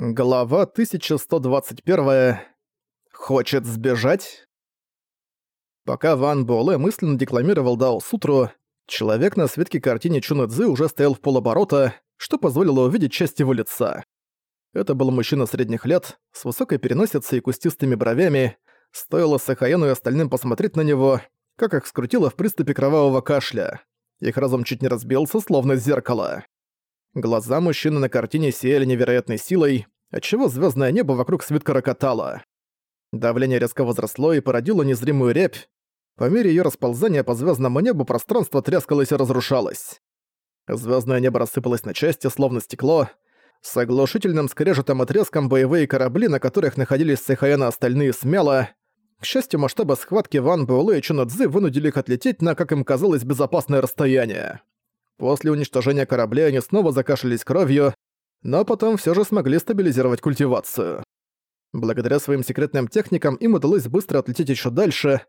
Глава 1121. Хочет сбежать? Пока Ван Буэлэ мысленно декламировал Дао Сутру, человек на светке картине Чуна Цзы уже стоял в полоборота, что позволило увидеть часть его лица. Это был мужчина средних лет, с высокой переносицей и кустистыми бровями. Стоило Сахаяну и остальным посмотреть на него, как их скрутило в приступе кровавого кашля. Их разум чуть не разбился, словно зеркало. Глаза мужчины на картине сияли невероятной силой, отчего звездное небо вокруг свитка рокотало. Давление резко возросло и породило незримую рябь. По мере ее расползания по звездному небу пространство трескалось и разрушалось. Звездное небо рассыпалось на части, словно стекло. С оглушительным скрежетом и треском боевые корабли, на которых находились Се Хайян и остальные, смело. К счастью, масштабы схватки Ван Баолэ и Чунадзы вынудили их отлететь на, как им казалось, безопасное расстояние. После уничтожения корабля они снова закашлялись кровью, но потом все же смогли стабилизировать культивацию. Благодаря своим секретным техникам им удалось быстро отлететь еще дальше,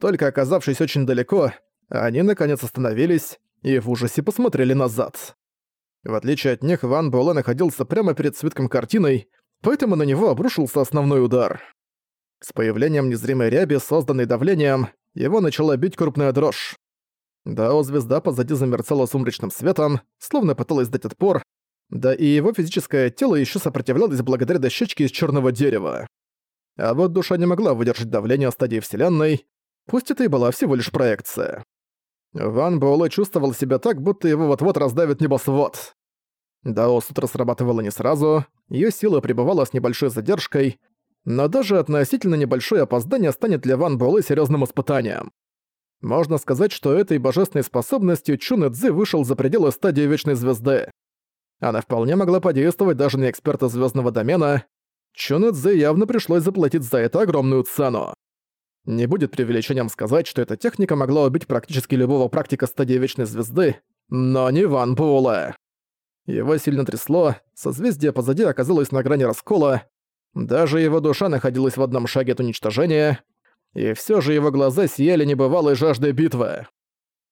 только оказавшись очень далеко, они наконец остановились и в ужасе посмотрели назад. В отличие от них, Ван Буэлэ находился прямо перед свитком картиной, поэтому на него обрушился основной удар. С появлением незримой ряби, созданной давлением, его начала бить крупная дрожь. Дао-звезда позади замерцала сумрачным светом, словно пыталась дать отпор, да и его физическое тело еще сопротивлялось благодаря дощечке из черного дерева. А вот душа не могла выдержать давление стадии Вселенной, пусть это и была всего лишь проекция. Ван Буэлэ чувствовал себя так, будто его вот-вот раздавит небосвод. Дао Сутра срабатывала не сразу, ее сила пребывала с небольшой задержкой, но даже относительно небольшое опоздание станет для Ван Буэлэ серьезным испытанием. Можно сказать, что этой божественной способностью Чун Цзы вышел за пределы стадии Вечной Звезды. Она вполне могла подействовать даже на эксперта звездного домена. Чун Цзы явно пришлось заплатить за это огромную цену. Не будет преувеличением сказать, что эта техника могла убить практически любого практика стадии Вечной Звезды, но не Ван Буэлэ. Его сильно трясло, созвездие позади оказалось на грани раскола, даже его душа находилась в одном шаге от уничтожения, и все же его глаза сияли небывалой жаждой битвы.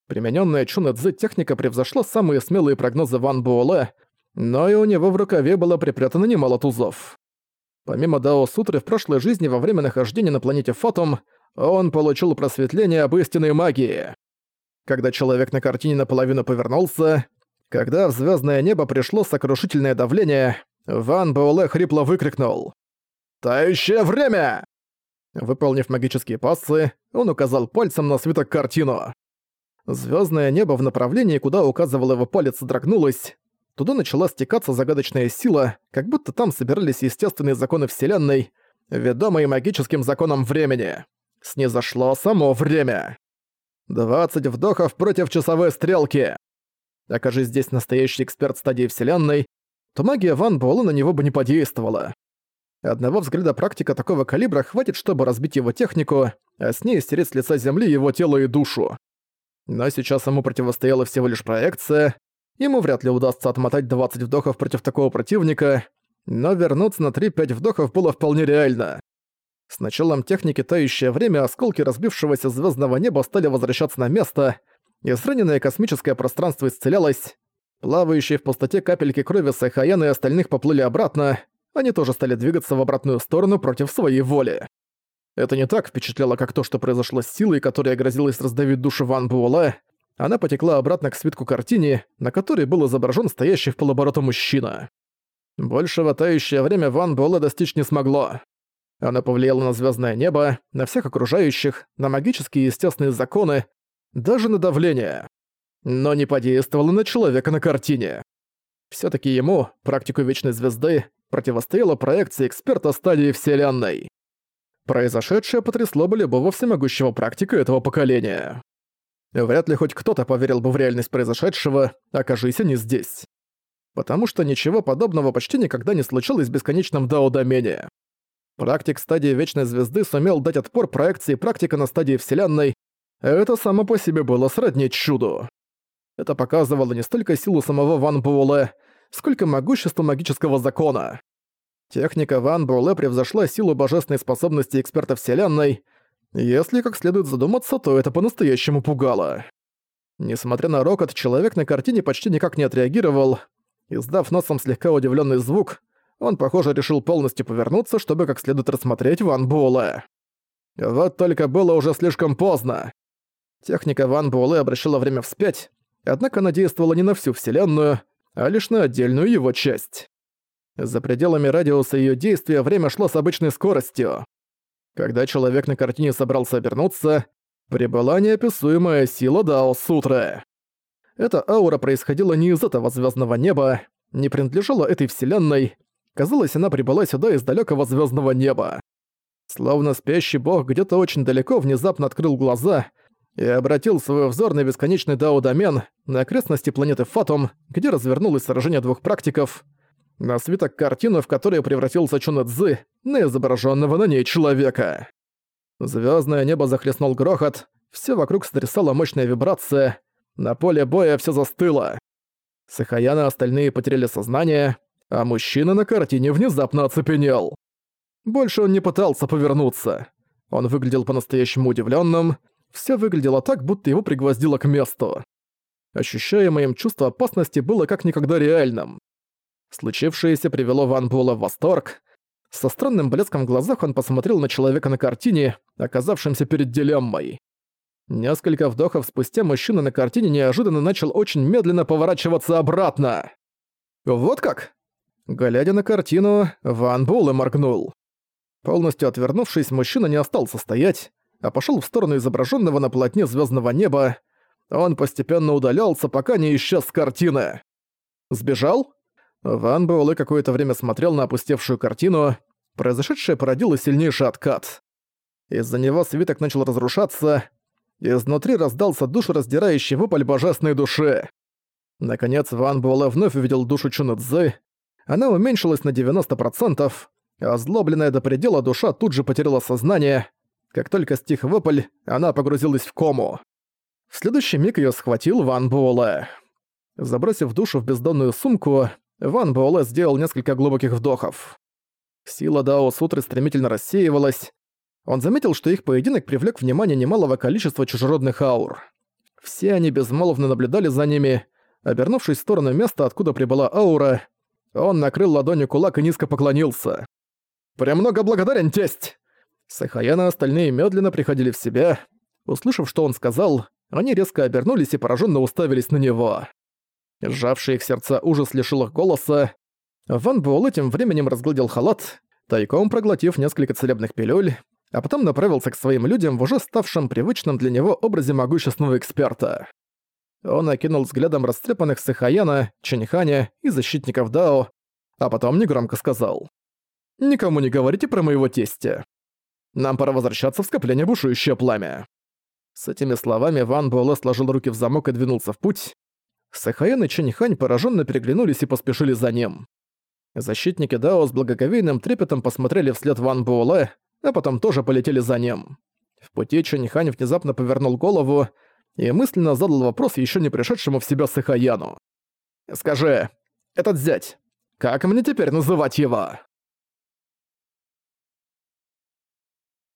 Примененная Чуна Цзы техника превзошла самые смелые прогнозы Ван Буэлэ, но и у него в рукаве было припрятано немало тузов. Помимо Дао Сутры в прошлой жизни во время нахождения на планете Фотум, он получил просветление об истинной магии. Когда человек на картине наполовину повернулся, когда в звездное небо пришло сокрушительное давление, Ван Буэлэ хрипло выкрикнул «Тающее время!» Выполнив магические пассы, он указал пальцем на свиток картину. Звездное небо в направлении, куда указывал его палец, дрогнулось. Туда начала стекаться загадочная сила, как будто там собирались естественные законы Вселенной, ведомые магическим законом времени. Снизошло само время. 20 вдохов против часовой стрелки. Окажись здесь настоящий эксперт стадии Вселенной, то магия Ван Буэлла на него бы не подействовала. Одного взгляда практика такого калибра хватит, чтобы разбить его технику, а с ней стереть с лица земли его тело и душу. Но сейчас ему противостояла всего лишь проекция, ему вряд ли удастся отмотать 20 вдохов против такого противника, но вернуться на 3-5 вдохов было вполне реально. С началом техники «Тающее время» осколки разбившегося звездного неба стали возвращаться на место, израненное космическое пространство исцелялось, плавающие в пустоте капельки крови Сайхаяна и остальных поплыли обратно, они тоже стали двигаться в обратную сторону против своей воли. Это не так впечатляло, как то, что произошло с силой, которая грозилась раздавить душу Ван Буэлэ. Она потекла обратно к свитку картине, на которой был изображен стоящий в полоборота мужчина. Большего тающее время Ван Буэлэ достичь не смогло. Она повлияла на звездное небо, на всех окружающих, на магические и естественные законы, даже на давление. Но не подействовала на человека на картине. все таки ему, практику Вечной Звезды, противостояла проекция эксперта стадии Вселенной. Произошедшее потрясло бы любого всемогущего практика этого поколения. Вряд ли хоть кто-то поверил бы в реальность произошедшего, окажись они здесь. Потому что ничего подобного почти никогда не случилось в бесконечном Дао-домене. Практик стадии Вечной Звезды сумел дать отпор проекции практика на стадии Вселенной, это само по себе было сродни чуду. Это показывало не столько силу самого Ван Буэлэ, сколько могущества магического закона. Техника Ван Буэлэ превзошла силу божественной способности эксперта Вселенной. Если как следует задуматься, то это по-настоящему пугало. Несмотря на рокот, человек на картине почти никак не отреагировал. Издав носом слегка удивленный звук, Он, похоже, решил полностью повернуться, чтобы как следует рассмотреть Ван Буэлэ. Вот только было уже слишком поздно. Техника Ван Буэлэ обращала время вспять, однако она действовала не на всю Вселенную, а лишь на отдельную его часть. За пределами радиуса ее действия время шло с обычной скоростью. Когда человек на картине собрался обернуться, прибыла неописуемая сила Дао Сутры. Эта аура происходила не из этого звездного неба, не принадлежала этой вселенной. Казалось, она прибыла сюда из далекого звездного неба. Словно спящий бог где-то очень далеко внезапно открыл глаза и обратил свой взор на бесконечный дао-домен, на окрестности планеты Фатум, где развернулось сражение двух практиков, на свиток картину, в которой превратился Чуна Цзы, на изображенного на ней человека. Звездное небо захлестнул грохот, все вокруг сотрясала мощная вибрация, на поле боя все застыло. Сахаяна и остальные потеряли сознание, а мужчина на картине внезапно оцепенел. Больше он не пытался повернуться. Он выглядел по-настоящему удивленным. Все выглядело так, будто его пригвоздило к месту. Ощущаемое им чувство опасности было как никогда реальным. Случившееся привело Ван Буэлла в восторг. Со странным блеском в глазах он посмотрел на человека на картине, оказавшемся перед дилеммой. Несколько вдохов спустя мужчина на картине неожиданно начал очень медленно поворачиваться обратно. «Вот как?» Глядя на картину, Ван Буэлэ моргнул. Полностью отвернувшись, мужчина не остался стоять, а пошел в сторону изображенного на полотне звездного неба. Он постепенно удалялся, пока не исчез с картины. «Сбежал?» Ван Буэлэ какое-то время смотрел на опустевшую картину. Произошедшее породило сильнейший откат. Из-за него свиток начал разрушаться. Изнутри раздался душераздирающий вопль божественной души. Наконец Ван Буэлэ вновь увидел душу Чунэцзы. Она уменьшилась на 90%, а озлобленная до предела душа тут же потеряла сознание. Как только стих вопль, она погрузилась в кому. В следующий миг её схватил Ван Буэлэ. Забросив душу в бездонную сумку, Ван Буэлэ сделал несколько глубоких вдохов. Сила Дао Сутры стремительно рассеивалась. Он заметил, что их поединок привлек внимание немалого количества чужеродных аур. Все они безмолвно наблюдали за ними. Обернувшись в сторону места, откуда прибыла аура, он накрыл ладонью кулак и низко поклонился. «Премного благодарен, тесть!» Сахаяна остальные медленно приходили в себя. Услышав, что он сказал, они резко обернулись и пораженно уставились на него. Сжавший их сердца ужас лишил их голоса. Ван Буэлл этим временем разгладил халат, тайком проглотив несколько целебных пилюль, а потом направился к своим людям в уже ставшем привычном для него образе могущественного эксперта. Он окинул взглядом растрепанных Сахаяна, Чэньханя и защитников Дао, а потом негромко сказал. «Никому не говорите про моего тестя. Нам пора возвращаться в скопление бушующее пламя». С этими словами Ван Буэлэ сложил руки в замок и двинулся в путь. Сахаян и Чэньхань пораженно переглянулись и поспешили за ним. Защитники Дао с благоговейным трепетом посмотрели вслед Ван Буэлэ, а потом тоже полетели за ним. В пути Чэньхань внезапно повернул голову и мысленно задал вопрос еще не пришедшему в себя Сахаяну. «Скажи, этот зять, как мне теперь называть его?»